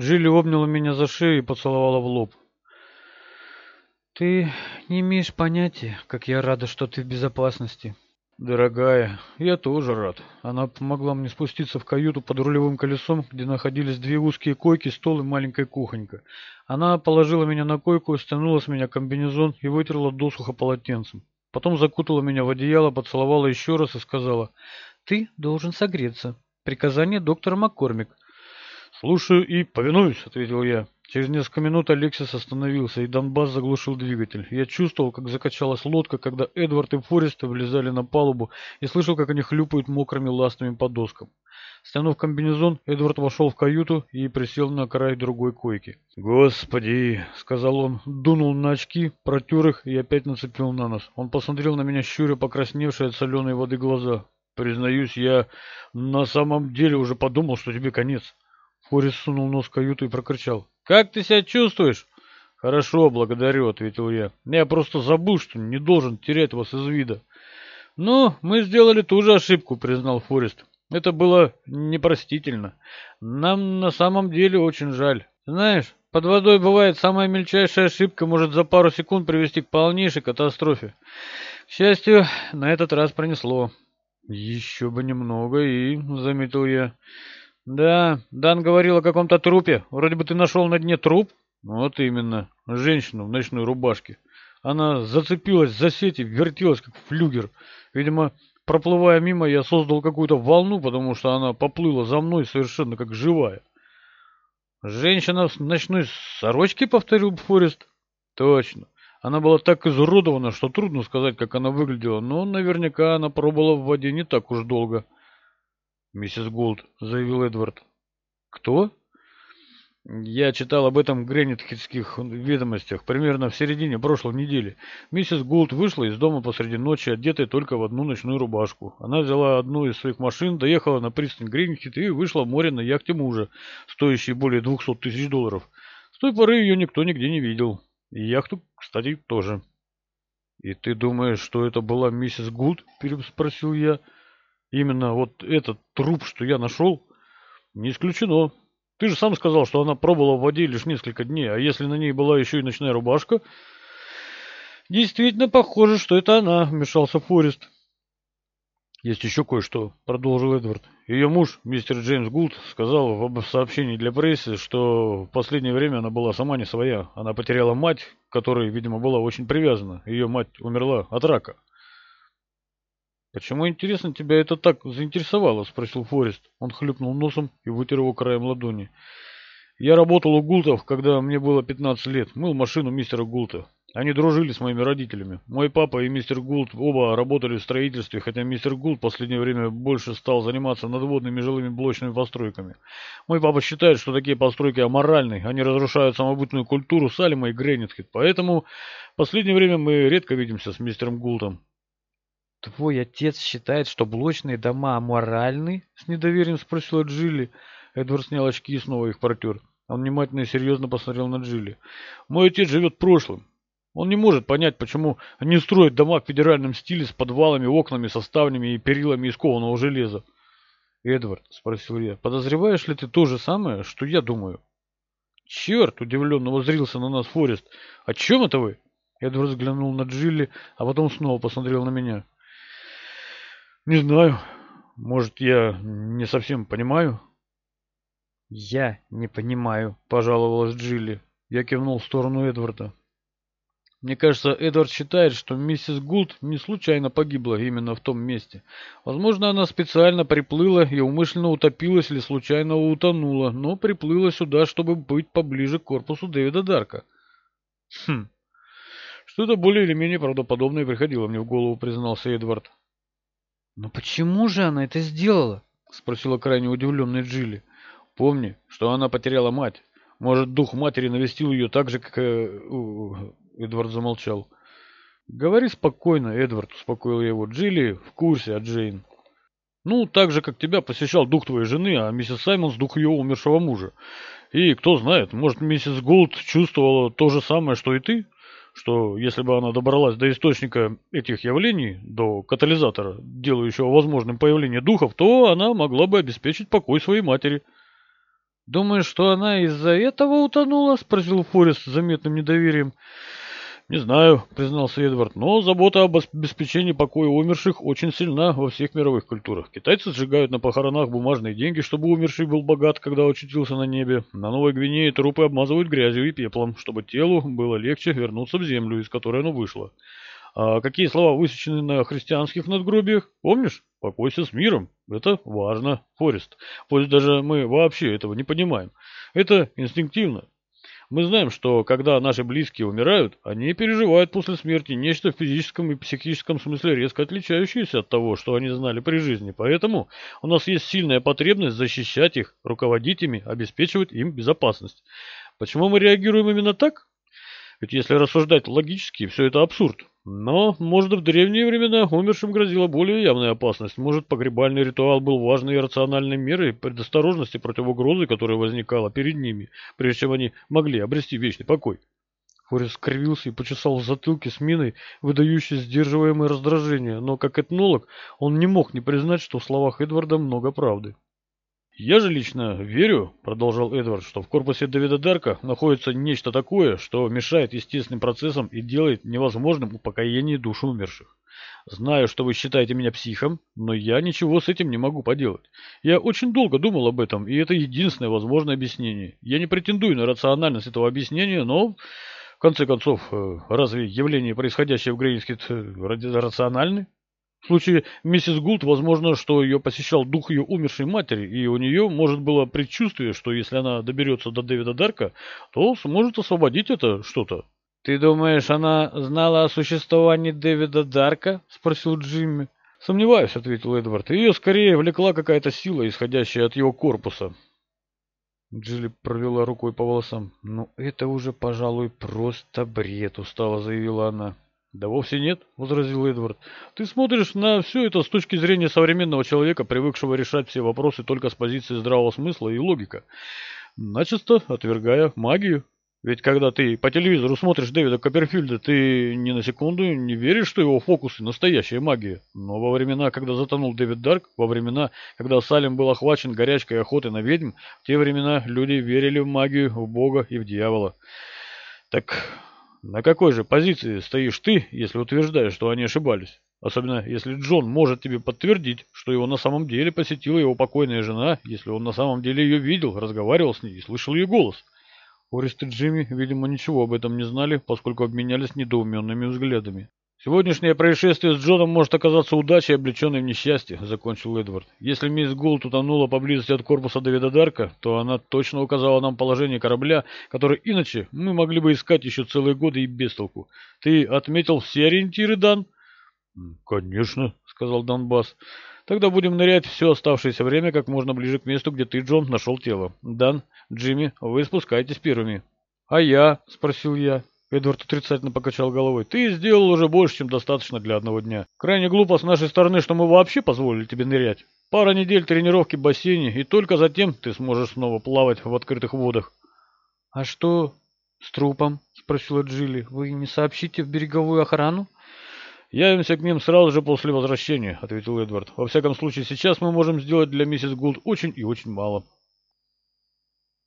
Джилли обняла меня за шею и поцеловала в лоб. «Ты не имеешь понятия, как я рада, что ты в безопасности». «Дорогая, я тоже рад». Она помогла мне спуститься в каюту под рулевым колесом, где находились две узкие койки, стол и маленькая кухонька. Она положила меня на койку, стянула с меня комбинезон и вытерла досуха полотенцем. Потом закутала меня в одеяло, поцеловала еще раз и сказала, «Ты должен согреться. Приказание доктора Маккормик». «Слушаю и повинуюсь», — ответил я. Через несколько минут Алексис остановился, и Донбасс заглушил двигатель. Я чувствовал, как закачалась лодка, когда Эдвард и Форест влезали на палубу, и слышал, как они хлюпают мокрыми ластами по доскам. Стянув комбинезон, Эдвард вошел в каюту и присел на край другой койки. «Господи!» — сказал он, дунул на очки, протер их и опять нацепил на нос. Он посмотрел на меня, щуря покрасневшие от соленой воды глаза. «Признаюсь, я на самом деле уже подумал, что тебе конец». Форест сунул нос в каюту и прокричал. «Как ты себя чувствуешь?» «Хорошо, благодарю», — ответил я. «Я просто забыл, что не должен терять вас из вида». «Ну, мы сделали ту же ошибку», — признал Форест. «Это было непростительно. Нам на самом деле очень жаль. Знаешь, под водой бывает самая мельчайшая ошибка может за пару секунд привести к полнейшей катастрофе. К счастью, на этот раз пронесло». «Еще бы немного и...» — заметил я. «Да, Дан говорил о каком-то трупе. Вроде бы ты нашел на дне труп?» «Вот именно. Женщину в ночной рубашке. Она зацепилась за сеть и вертелась, как флюгер. Видимо, проплывая мимо, я создал какую-то волну, потому что она поплыла за мной совершенно как живая». «Женщина в ночной сорочке?» — повторил Форест. «Точно. Она была так изуродована, что трудно сказать, как она выглядела, но наверняка она пробыла в воде не так уж долго». «Миссис Гулд», — заявил Эдвард. «Кто?» Я читал об этом в Гренитхитских ведомостях примерно в середине прошлой недели. Миссис Гулд вышла из дома посреди ночи, одетая только в одну ночную рубашку. Она взяла одну из своих машин, доехала на пристань Гренитхит и вышла в море на яхте мужа, стоящей более 200 тысяч долларов. С той поры ее никто нигде не видел. И яхту, кстати, тоже. «И ты думаешь, что это была миссис Гулд?» – переспросил я. Именно вот этот труп, что я нашел, не исключено. Ты же сам сказал, что она пробыла в воде лишь несколько дней, а если на ней была еще и ночная рубашка... Действительно похоже, что это она, вмешался Форест. Есть еще кое-что, продолжил Эдвард. Ее муж, мистер Джеймс Гулд, сказал в сообщении для прессы, что в последнее время она была сама не своя. Она потеряла мать, которой, видимо, была очень привязана. Ее мать умерла от рака. «Почему, интересно, тебя это так заинтересовало?» – спросил Форест. Он хлюпнул носом и вытер его краем ладони. «Я работал у Гултов, когда мне было 15 лет. Мыл машину мистера Гулта. Они дружили с моими родителями. Мой папа и мистер Гулт оба работали в строительстве, хотя мистер Гулт в последнее время больше стал заниматься надводными жилыми блочными постройками. Мой папа считает, что такие постройки аморальны, они разрушают самобытную культуру Салема и Гренитхит. Поэтому в последнее время мы редко видимся с мистером Гултом. «Твой отец считает, что блочные дома аморальны?» — с недоверием спросила Джилли. Эдвард снял очки и снова их протер. Он внимательно и серьезно посмотрел на Джилли. «Мой отец живет прошлым. Он не может понять, почему они строят дома в федеральном стиле с подвалами, окнами, составнями и перилами из кованого железа». «Эдвард», — спросил я, — «подозреваешь ли ты то же самое, что я думаю?» «Черт!» — удивленно возрился на нас Форест. «О чем это вы?» Эдвард взглянул на Джилли, а потом снова посмотрел на меня. Не знаю. Может, я не совсем понимаю? Я не понимаю, пожаловалась Джилли. Я кивнул в сторону Эдварда. Мне кажется, Эдвард считает, что миссис Гулд не случайно погибла именно в том месте. Возможно, она специально приплыла и умышленно утопилась или случайно утонула, но приплыла сюда, чтобы быть поближе к корпусу Дэвида Дарка. Хм. Что-то более или менее правдоподобное приходило мне в голову, признался Эдвард. «Но почему же она это сделала?» — спросила крайне удивленная Джилли. «Помни, что она потеряла мать. Может, дух матери навестил ее так же, как...» э, Эдвард замолчал. «Говори спокойно, Эдвард», — успокоил его. «Джилли в курсе, а Джейн?» «Ну, так же, как тебя посещал дух твоей жены, а миссис Саймонс — дух ее умершего мужа. И, кто знает, может, миссис Голд чувствовала то же самое, что и ты?» Что если бы она добралась до источника этих явлений, до катализатора, делающего возможным появление духов, то она могла бы обеспечить покой своей матери. Думаешь, что она из-за этого утонула? Спросил Форест с заметным недоверием. «Не знаю», — признался Эдвард, — «но забота об обеспечении покоя умерших очень сильна во всех мировых культурах. Китайцы сжигают на похоронах бумажные деньги, чтобы умерший был богат, когда очутился на небе. На Новой Гвинее трупы обмазывают грязью и пеплом, чтобы телу было легче вернуться в землю, из которой оно вышло. А какие слова высечены на христианских надгробиях? Помнишь? Покойся с миром. Это важно, Форест. Пусть даже мы вообще этого не понимаем. Это инстинктивно. Мы знаем, что когда наши близкие умирают, они переживают после смерти нечто в физическом и психическом смысле резко отличающееся от того, что они знали при жизни. Поэтому у нас есть сильная потребность защищать их, руководить ими, обеспечивать им безопасность. Почему мы реагируем именно так? Ведь если рассуждать логически, все это абсурд. Но, может, в древние времена умершим грозила более явная опасность. Может, погребальный ритуал был важной и рациональной мерой предосторожности против угрозы, которая возникала перед ними, прежде чем они могли обрести вечный покой. Форрест скривился и почесал в затылке с миной, выдающей сдерживаемое раздражение, но как этнолог он не мог не признать, что в словах Эдварда много правды. «Я же лично верю, — продолжал Эдвард, — что в корпусе Давида Дарка находится нечто такое, что мешает естественным процессам и делает невозможным упокоение душ умерших. Знаю, что вы считаете меня психом, но я ничего с этим не могу поделать. Я очень долго думал об этом, и это единственное возможное объяснение. Я не претендую на рациональность этого объяснения, но, в конце концов, э, разве явления, происходящие в Грейнскит, э, рациональны?» В случае миссис Гулт, возможно, что ее посещал дух ее умершей матери, и у нее, может, было предчувствие, что если она доберется до Дэвида Дарка, то сможет освободить это что-то. «Ты думаешь, она знала о существовании Дэвида Дарка?» — спросил Джимми. «Сомневаюсь», — ответил Эдвард. «Ее скорее влекла какая-то сила, исходящая от его корпуса». Джилли провела рукой по волосам. «Ну, это уже, пожалуй, просто бред», — устало заявила она. «Да вовсе нет», — возразил Эдвард. «Ты смотришь на все это с точки зрения современного человека, привыкшего решать все вопросы только с позиции здравого смысла и логика, начисто отвергая магию. Ведь когда ты по телевизору смотришь Дэвида Копперфильда, ты ни на секунду не веришь, что его фокусы – настоящая магия. Но во времена, когда затонул Дэвид Дарк, во времена, когда Салем был охвачен горячкой охоты на ведьм, в те времена люди верили в магию, в Бога и в дьявола. Так на какой же позиции стоишь ты, если утверждаешь, что они ошибались? Особенно, если Джон может тебе подтвердить, что его на самом деле посетила его покойная жена, если он на самом деле ее видел, разговаривал с ней и слышал ее голос. Орист и Джимми, видимо, ничего об этом не знали, поскольку обменялись недоуменными взглядами. «Сегодняшнее происшествие с Джоном может оказаться удачей, облеченной в несчастье», — закончил Эдвард. «Если мисс Гулт утонула поблизости от корпуса Давида Дарка, то она точно указала нам положение корабля, который иначе мы могли бы искать еще целые годы и без толку. Ты отметил все ориентиры, Дан?» «Конечно», — сказал Донбасс. «Тогда будем нырять все оставшееся время как можно ближе к месту, где ты, Джон, нашел тело. Дан, Джимми, вы спускаетесь первыми». «А я?» — спросил я. Эдвард отрицательно покачал головой. «Ты сделал уже больше, чем достаточно для одного дня. Крайне глупо с нашей стороны, что мы вообще позволили тебе нырять. Пара недель тренировки в бассейне, и только затем ты сможешь снова плавать в открытых водах». «А что с трупом?» — спросила Джилли. «Вы не сообщите в береговую охрану?» «Явимся к ним сразу же после возвращения», — ответил Эдвард. «Во всяком случае, сейчас мы можем сделать для миссис Гулд очень и очень мало».